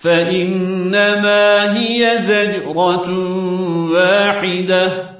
فإنما هي زجرة واحدة.